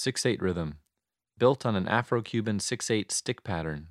6 8 rhythm, built on an Afro Cuban 6 8 stick pattern.